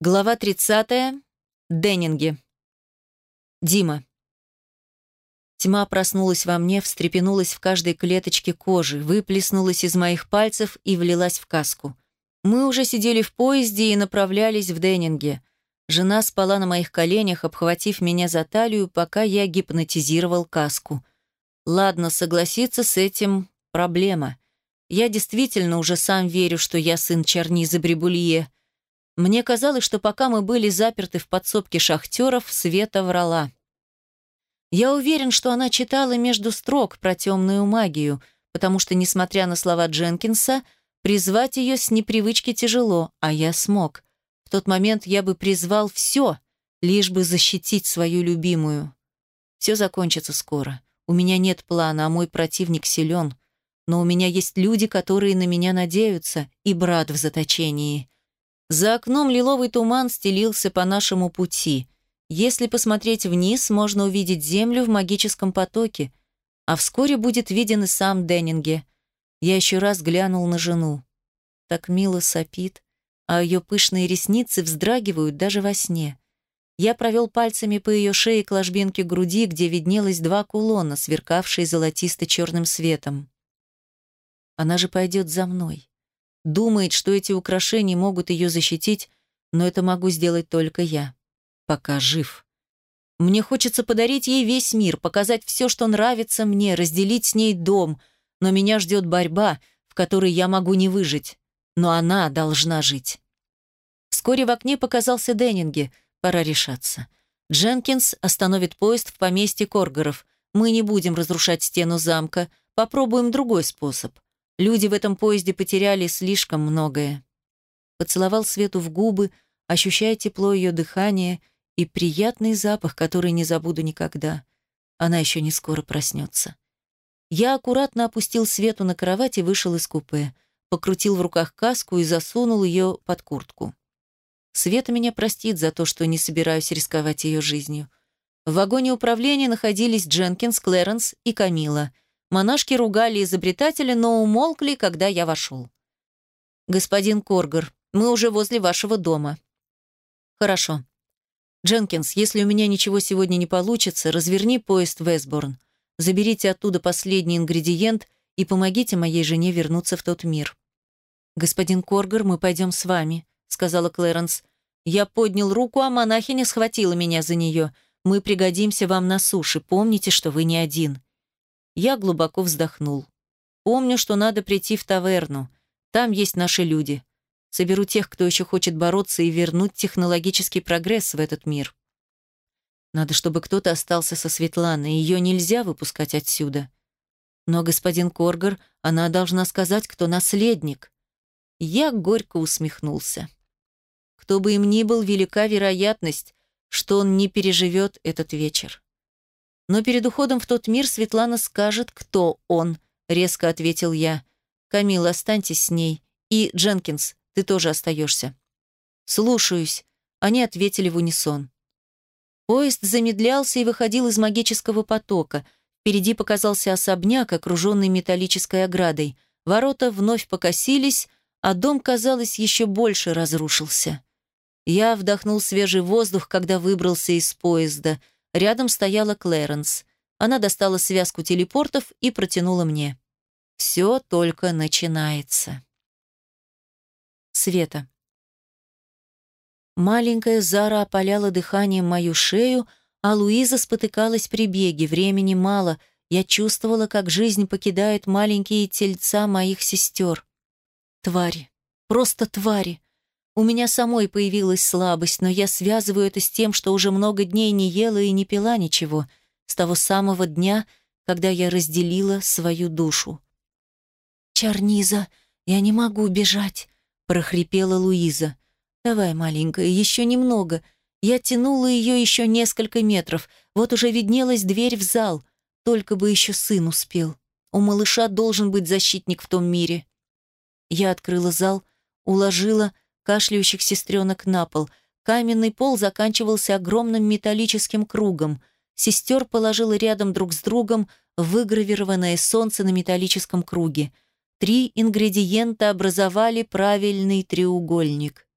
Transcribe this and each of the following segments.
Глава 30. Деннинги. Дима. Тьма проснулась во мне, встрепенулась в каждой клеточке кожи, выплеснулась из моих пальцев и влилась в каску. Мы уже сидели в поезде и направлялись в Деннинге. Жена спала на моих коленях, обхватив меня за талию, пока я гипнотизировал каску. Ладно, согласиться с этим – проблема. Я действительно уже сам верю, что я сын Чарниза Брибулье – мне казалось, что пока мы были заперты в подсобке шахтеров, Света врала. Я уверен, что она читала между строк про темную магию, потому что, несмотря на слова Дженкинса, призвать ее с непривычки тяжело, а я смог. В тот момент я бы призвал все, лишь бы защитить свою любимую. Все закончится скоро. У меня нет плана, а мой противник силен. Но у меня есть люди, которые на меня надеются, и брат в заточении. За окном лиловый туман стелился по нашему пути. Если посмотреть вниз, можно увидеть землю в магическом потоке, а вскоре будет виден и сам Деннинге. Я еще раз глянул на жену. Так мило сопит, а ее пышные ресницы вздрагивают даже во сне. Я провел пальцами по ее шее к ложбинке груди, где виднелось два кулона, сверкавшие золотисто-черным светом. Она же пойдет за мной. Думает, что эти украшения могут ее защитить, но это могу сделать только я. Пока жив. Мне хочется подарить ей весь мир, показать все, что нравится мне, разделить с ней дом, но меня ждет борьба, в которой я могу не выжить. Но она должна жить. Вскоре в окне показался Деннинге. Пора решаться. Дженкинс остановит поезд в поместье Коргоров. Мы не будем разрушать стену замка. Попробуем другой способ. Люди в этом поезде потеряли слишком многое. Поцеловал Свету в губы, ощущая тепло ее дыхания и приятный запах, который не забуду никогда. Она еще не скоро проснется. Я аккуратно опустил Свету на кровать и вышел из купе, покрутил в руках каску и засунул ее под куртку. Света меня простит за то, что не собираюсь рисковать ее жизнью. В вагоне управления находились Дженкинс, Клэренс и Камила — Монашки ругали изобретателя, но умолкли, когда я вошел. «Господин Коргар, мы уже возле вашего дома». «Хорошо. Дженкинс, если у меня ничего сегодня не получится, разверни поезд в Эсборн. Заберите оттуда последний ингредиент и помогите моей жене вернуться в тот мир». «Господин Коргар, мы пойдем с вами», — сказала Клэрэнс. Я поднял руку, а монахиня схватила меня за нее. «Мы пригодимся вам на суше. Помните, что вы не один». Я глубоко вздохнул. Помню, что надо прийти в таверну. Там есть наши люди. Соберу тех, кто еще хочет бороться и вернуть технологический прогресс в этот мир. Надо, чтобы кто-то остался со Светланой. Ее нельзя выпускать отсюда. Но, господин Коргар, она должна сказать, кто наследник. Я горько усмехнулся. Кто бы им ни был, велика вероятность, что он не переживет этот вечер. Но перед уходом в тот мир Светлана скажет, кто он, резко ответил я. Камил, останьтесь с ней. И, Дженкинс, ты тоже остаешься. Слушаюсь. Они ответили в унисон. Поезд замедлялся и выходил из магического потока. Впереди показался особняк, окруженный металлической оградой. Ворота вновь покосились, а дом, казалось, еще больше разрушился. Я вдохнул свежий воздух, когда выбрался из поезда — Рядом стояла Клэренс. Она достала связку телепортов и протянула мне. Все только начинается. Света. Маленькая Зара опаляла дыханием мою шею, а Луиза спотыкалась при беге. Времени мало. Я чувствовала, как жизнь покидает маленькие тельца моих сестер. Твари. Просто твари. У меня самой появилась слабость, но я связываю это с тем, что уже много дней не ела и не пила ничего, с того самого дня, когда я разделила свою душу. «Чарниза, я не могу бежать», — прохрипела Луиза. «Давай, маленькая, еще немного». Я тянула ее еще несколько метров. Вот уже виднелась дверь в зал. Только бы еще сын успел. У малыша должен быть защитник в том мире. Я открыла зал, уложила, кашляющих сестренок на пол. Каменный пол заканчивался огромным металлическим кругом. Сестер положила рядом друг с другом выгравированное солнце на металлическом круге. Три ингредиента образовали правильный треугольник.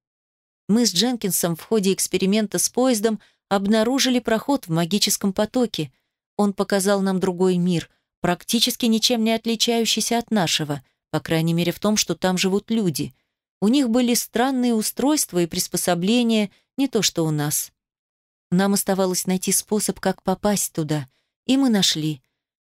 Мы с Дженкинсом в ходе эксперимента с поездом обнаружили проход в магическом потоке. Он показал нам другой мир, практически ничем не отличающийся от нашего, по крайней мере в том, что там живут люди. У них были странные устройства и приспособления, не то что у нас. Нам оставалось найти способ, как попасть туда, и мы нашли.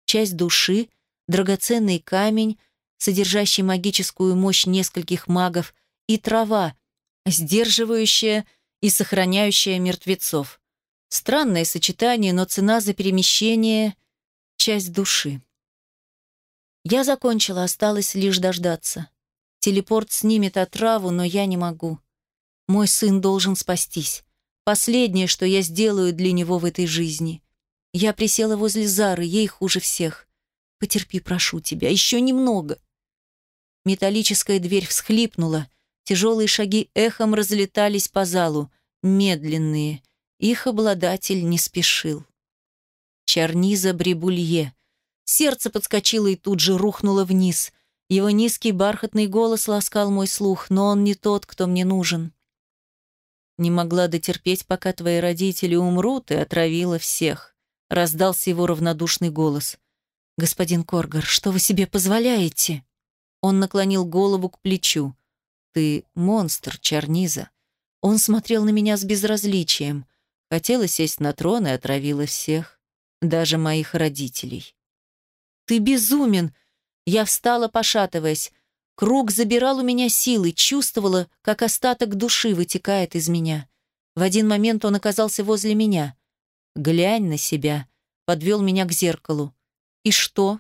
Часть души, драгоценный камень, содержащий магическую мощь нескольких магов, и трава, сдерживающая и сохраняющая мертвецов. Странное сочетание, но цена за перемещение — часть души. Я закончила, осталось лишь дождаться. Телепорт снимет отраву, но я не могу. Мой сын должен спастись. Последнее, что я сделаю для него в этой жизни. Я присела возле Зары, ей хуже всех. Потерпи, прошу тебя, еще немного. Металлическая дверь всхлипнула. Тяжелые шаги эхом разлетались по залу. Медленные. Их обладатель не спешил. Чарниза Брибулье. Сердце подскочило и тут же рухнуло вниз. Его низкий бархатный голос ласкал мой слух, но он не тот, кто мне нужен. Не могла дотерпеть, пока твои родители умрут, и отравила всех. Раздался его равнодушный голос. «Господин Коргар, что вы себе позволяете?» Он наклонил голову к плечу. «Ты монстр, Чарниза». Он смотрел на меня с безразличием. Хотела сесть на трон и отравила всех, даже моих родителей. «Ты безумен!» Я встала, пошатываясь. Круг забирал у меня силы, чувствовала, как остаток души вытекает из меня. В один момент он оказался возле меня. «Глянь на себя», — подвел меня к зеркалу. «И что?»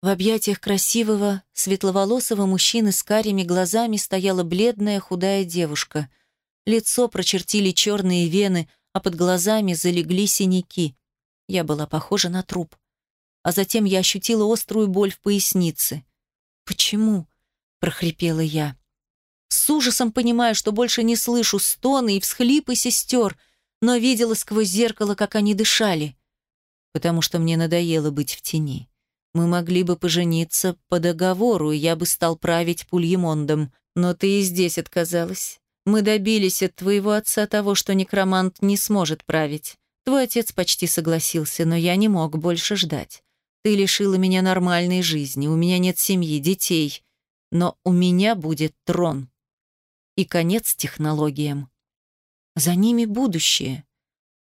В объятиях красивого, светловолосого мужчины с карими глазами стояла бледная худая девушка. Лицо прочертили черные вены, а под глазами залегли синяки. Я была похожа на труп. А затем я ощутила острую боль в пояснице. «Почему?» — прохрипела я. С ужасом понимая, что больше не слышу стоны и всхлипы сестер, но видела сквозь зеркало, как они дышали. Потому что мне надоело быть в тени. Мы могли бы пожениться по договору, и я бы стал править Пульемондом. Но ты и здесь отказалась. Мы добились от твоего отца того, что некромант не сможет править. Твой отец почти согласился, но я не мог больше ждать. Ты лишила меня нормальной жизни, у меня нет семьи, детей. Но у меня будет трон. И конец технологиям. За ними будущее.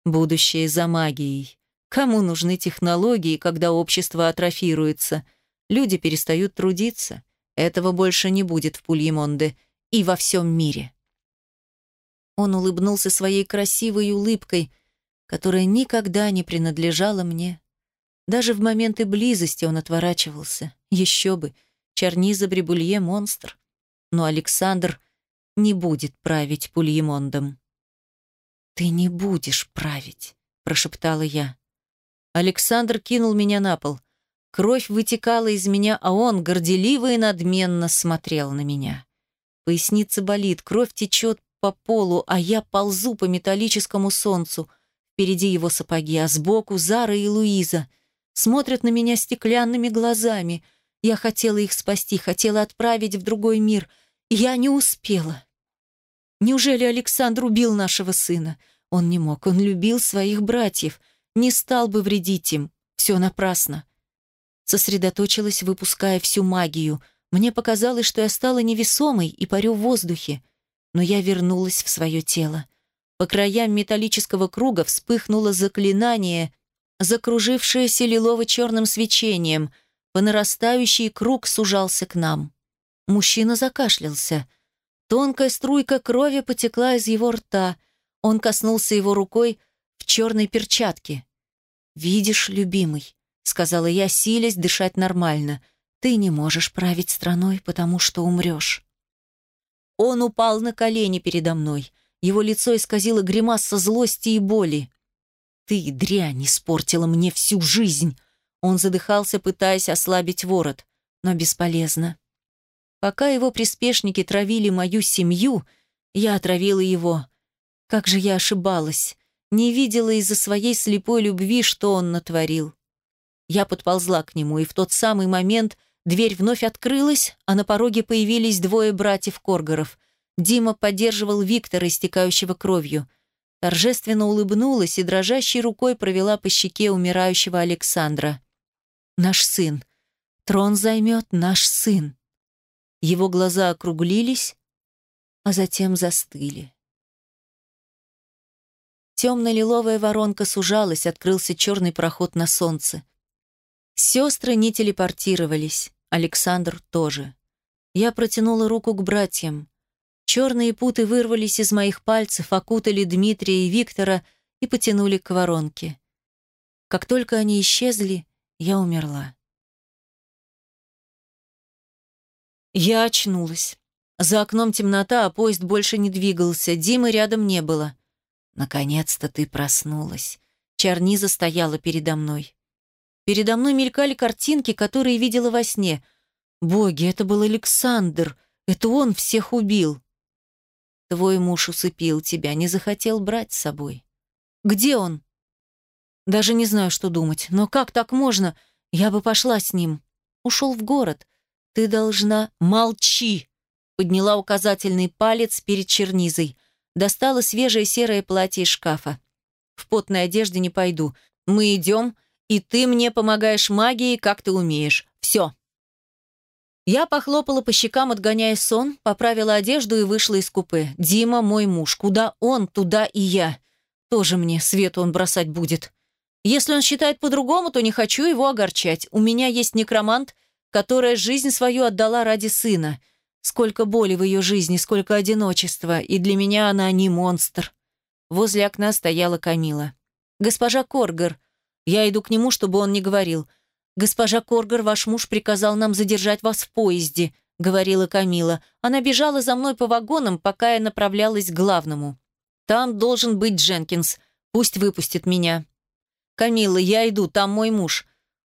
Будущее за магией. Кому нужны технологии, когда общество атрофируется? Люди перестают трудиться. Этого больше не будет в Пульемонде и во всем мире. Он улыбнулся своей красивой улыбкой, которая никогда не принадлежала мне. Даже в моменты близости он отворачивался. Еще бы, Чарниза Брибулье — монстр. Но Александр не будет править Пульемондом. «Ты не будешь править», — прошептала я. Александр кинул меня на пол. Кровь вытекала из меня, а он горделиво и надменно смотрел на меня. Поясница болит, кровь течет по полу, а я ползу по металлическому солнцу. Впереди его сапоги, а сбоку Зара и Луиза — смотрят на меня стеклянными глазами. Я хотела их спасти, хотела отправить в другой мир. Я не успела. Неужели Александр убил нашего сына? Он не мог, он любил своих братьев, не стал бы вредить им. Все напрасно. Сосредоточилась, выпуская всю магию. Мне показалось, что я стала невесомой и парю в воздухе. Но я вернулась в свое тело. По краям металлического круга вспыхнуло заклинание — закружившееся лилово-черным свечением. По нарастающий круг сужался к нам. Мужчина закашлялся. Тонкая струйка крови потекла из его рта. Он коснулся его рукой в черной перчатке. «Видишь, любимый», — сказала я, силясь дышать нормально, «ты не можешь править страной, потому что умрешь». Он упал на колени передо мной. Его лицо исказило гримаса злости и боли. Ты, дрянь, испортила мне всю жизнь. Он задыхался, пытаясь ослабить ворот, но бесполезно. Пока его приспешники травили мою семью, я отравила его. Как же я ошибалась. Не видела из-за своей слепой любви, что он натворил. Я подползла к нему, и в тот самый момент дверь вновь открылась, а на пороге появились двое братьев Коргоров. Дима поддерживал Виктора, истекающего кровью. Торжественно улыбнулась и дрожащей рукой провела по щеке умирающего Александра. «Наш сын. Трон займет наш сын». Его глаза округлились, а затем застыли. Темно-лиловая воронка сужалась, открылся черный проход на солнце. Сестры не телепортировались, Александр тоже. Я протянула руку к братьям. Черные путы вырвались из моих пальцев, окутали Дмитрия и Виктора и потянули к воронке. Как только они исчезли, я умерла. Я очнулась. За окном темнота, а поезд больше не двигался, Димы рядом не было. Наконец-то ты проснулась. Чарниза стояла передо мной. Передо мной мелькали картинки, которые видела во сне. Боги, это был Александр. Это он всех убил. Твой муж усыпил тебя, не захотел брать с собой. Где он? Даже не знаю, что думать. Но как так можно? Я бы пошла с ним. Ушел в город. Ты должна... Молчи! Подняла указательный палец перед чернизой. Достала свежее серое платье из шкафа. В потной одежде не пойду. Мы идем, и ты мне помогаешь магией, как ты умеешь. Все. Я похлопала по щекам, отгоняя сон, поправила одежду и вышла из купе. Дима мой муж. Куда он, туда и я. Тоже мне свету он бросать будет. Если он считает по-другому, то не хочу его огорчать. У меня есть некромант, которая жизнь свою отдала ради сына — Сколько боли в ее жизни, сколько одиночества, и для меня она не монстр. Возле окна стояла Камила. «Госпожа Коргар». Я иду к нему, чтобы он не говорил. «Госпожа Коргар, ваш муж приказал нам задержать вас в поезде», — говорила Камила. Она бежала за мной по вагонам, пока я направлялась к главному. «Там должен быть Дженкинс. Пусть выпустит меня». «Камила, я иду, там мой муж.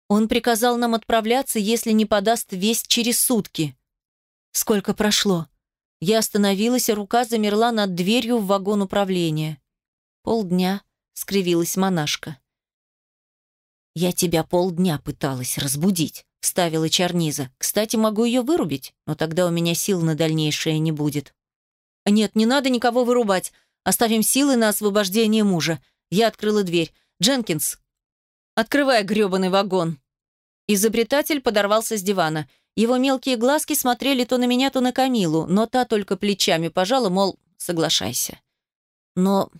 Он приказал нам отправляться, если не подаст весть через сутки». Сколько прошло? Я остановилась, а рука замерла над дверью в вагон управления. Полдня, скривилась монашка. «Я тебя полдня пыталась разбудить», — вставила Чарниза. «Кстати, могу ее вырубить, но тогда у меня сил на дальнейшее не будет». «Нет, не надо никого вырубать. Оставим силы на освобождение мужа». Я открыла дверь. «Дженкинс, открывай грёбаный вагон». Изобретатель подорвался с дивана. Его мелкие глазки смотрели то на меня, то на Камилу, но та только плечами пожала, мол, соглашайся. Но,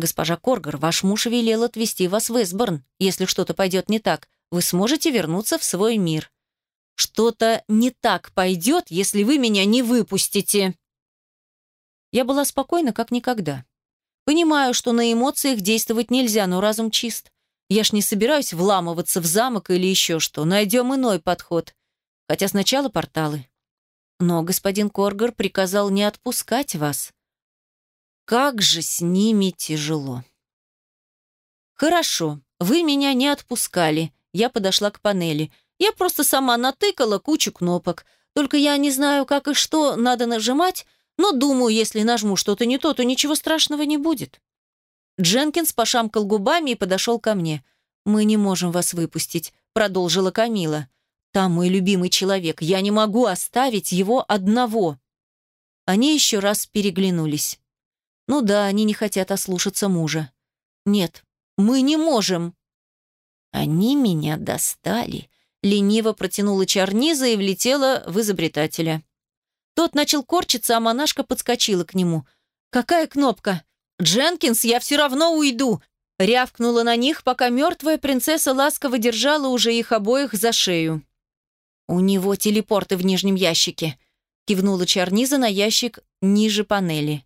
госпожа Коргар, ваш муж велел отвезти вас в Эсборн. Если что-то пойдет не так, вы сможете вернуться в свой мир. Что-то не так пойдет, если вы меня не выпустите. Я была спокойна, как никогда. Понимаю, что на эмоциях действовать нельзя, но разум чист. Я ж не собираюсь вламываться в замок или еще что. Найдем иной подход. Хотя сначала порталы. Но господин Коргар приказал не отпускать вас. Как же с ними тяжело. Хорошо, вы меня не отпускали. Я подошла к панели. Я просто сама натыкала кучу кнопок. Только я не знаю, как и что надо нажимать, но думаю, если нажму что-то не то, то ничего страшного не будет. Дженкинс пошамкал губами и подошел ко мне. «Мы не можем вас выпустить», — продолжила Камила. Там мой любимый человек. Я не могу оставить его одного. Они еще раз переглянулись. Ну да, они не хотят ослушаться мужа. Нет, мы не можем. Они меня достали. Лениво протянула чарниза и влетела в изобретателя. Тот начал корчиться, а монашка подскочила к нему. «Какая кнопка?» «Дженкинс, я все равно уйду!» Рявкнула на них, пока мертвая принцесса ласково держала уже их обоих за шею. «У него телепорты в нижнем ящике», — кивнула Чарниза на ящик ниже панели.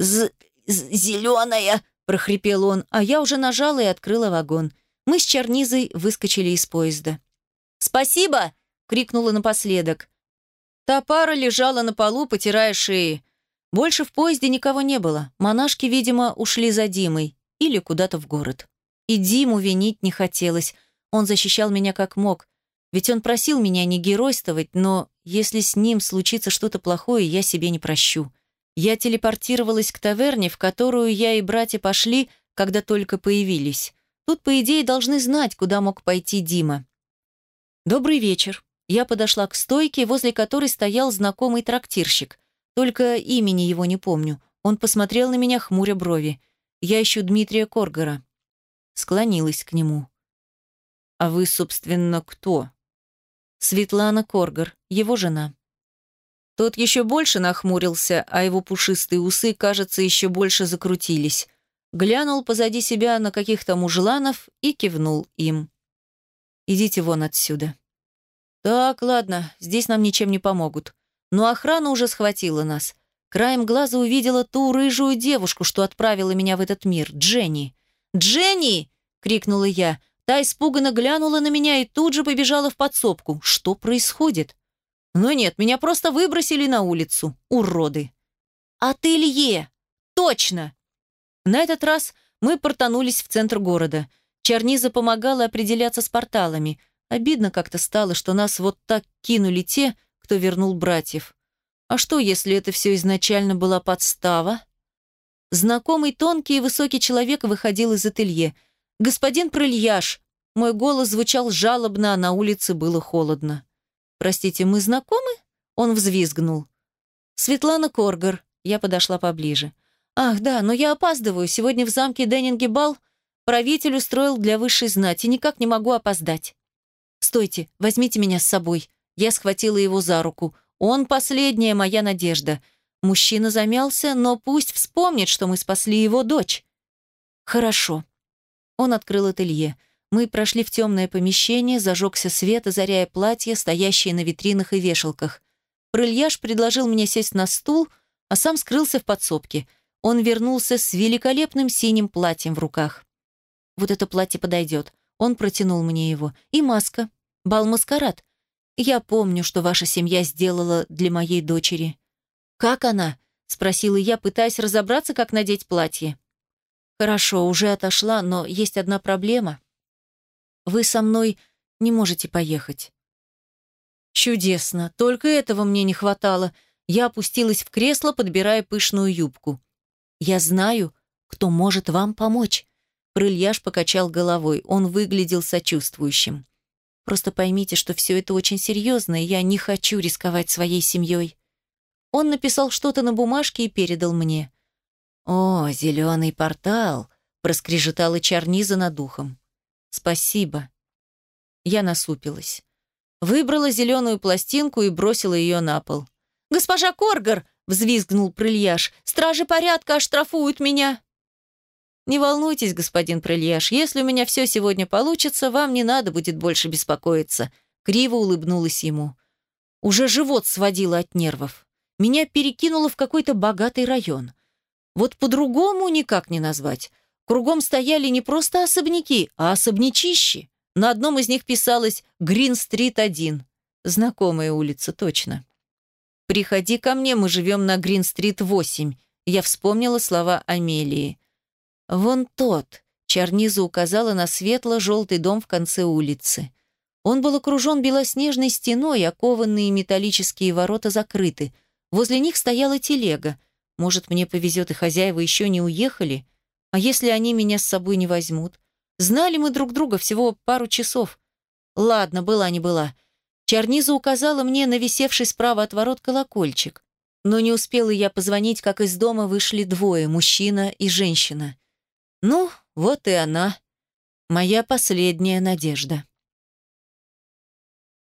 «З... зеленая», — прохрипел он, а я уже нажала и открыла вагон. Мы с Чарнизой выскочили из поезда. «Спасибо!» — крикнула напоследок. Та пара лежала на полу, потирая шеи. Больше в поезде никого не было. Монашки, видимо, ушли за Димой или куда-то в город. И Диму винить не хотелось. Он защищал меня как мог, ведь он просил меня не геройствовать, но если с ним случится что-то плохое, я себе не прощу. Я телепортировалась к таверне, в которую я и братья пошли, когда только появились. Тут, по идее, должны знать, куда мог пойти Дима. «Добрый вечер». Я подошла к стойке, возле которой стоял знакомый трактирщик. Только имени его не помню. Он посмотрел на меня, хмуря брови. Я ищу Дмитрия Коргора. Склонилась к нему. «А вы, собственно, кто?» «Светлана Коргор, его жена». Тот еще больше нахмурился, а его пушистые усы, кажется, еще больше закрутились. Глянул позади себя на каких-то мужланов и кивнул им. «Идите вон отсюда». «Так, ладно, здесь нам ничем не помогут. Но охрана уже схватила нас. Краем глаза увидела ту рыжую девушку, что отправила меня в этот мир, Дженни. «Дженни!» — крикнула я. Та испуганно глянула на меня и тут же побежала в подсобку. Что происходит? Но нет, меня просто выбросили на улицу. Уроды. «Ателье! Точно!» На этот раз мы портанулись в центр города. Чарниза помогала определяться с порталами. Обидно как-то стало, что нас вот так кинули те, кто вернул братьев. А что, если это все изначально была подстава? Знакомый тонкий и высокий человек выходил из ателье. «Господин Прыльяш!» Мой голос звучал жалобно, а на улице было холодно. «Простите, мы знакомы?» Он взвизгнул. «Светлана Коргар». Я подошла поближе. «Ах, да, но я опаздываю. Сегодня в замке Деннинге бал. Правитель устроил для высшей знати. Никак не могу опоздать». «Стойте, возьмите меня с собой». Я схватила его за руку. Он последняя моя надежда. Мужчина замялся, но пусть вспомнит, что мы спасли его дочь. Хорошо. Он открыл ателье. Мы прошли в темное помещение, зажегся свет, озаряя платья, стоящие на витринах и вешалках. Прыльяж предложил мне сесть на стул, а сам скрылся в подсобке. Он вернулся с великолепным синим платьем в руках. Вот это платье подойдет. Он протянул мне его. И маска. Бал-маскарад. Я помню, что ваша семья сделала для моей дочери». «Как она?» — спросила я, пытаясь разобраться, как надеть платье. «Хорошо, уже отошла, но есть одна проблема. Вы со мной не можете поехать». «Чудесно! Только этого мне не хватало». Я опустилась в кресло, подбирая пышную юбку. «Я знаю, кто может вам помочь». Прыльяж покачал головой. Он выглядел сочувствующим. Просто поймите, что все это очень серьезно, и я не хочу рисковать своей семьей. Он написал что-то на бумажке и передал мне. «О, зеленый портал!» — проскрежетала Чарниза над ухом. «Спасибо». Я насупилась. Выбрала зеленую пластинку и бросила ее на пол. «Госпожа Коргар!» — взвизгнул Прыльяш. «Стражи порядка оштрафуют меня!» «Не волнуйтесь, господин Прельяш, если у меня все сегодня получится, вам не надо будет больше беспокоиться», — криво улыбнулась ему. Уже живот сводило от нервов. Меня перекинуло в какой-то богатый район. Вот по-другому никак не назвать. Кругом стояли не просто особняки, а особнячищи. На одном из них писалось «Грин-стрит-1». Знакомая улица, точно. «Приходи ко мне, мы живем на Грин-стрит-8». Я вспомнила слова Амелии. «Вон тот», — Чарниза указала на светло-желтый дом в конце улицы. Он был окружен белоснежной стеной, окованные металлические ворота закрыты. Возле них стояла телега. Может, мне повезет, и хозяева еще не уехали? А если они меня с собой не возьмут? Знали мы друг друга всего пару часов. Ладно, была не была. Чарниза указала мне на висевший справа от ворот колокольчик. Но не успела я позвонить, как из дома вышли двое, мужчина и женщина. Ну, вот и она, моя последняя надежда.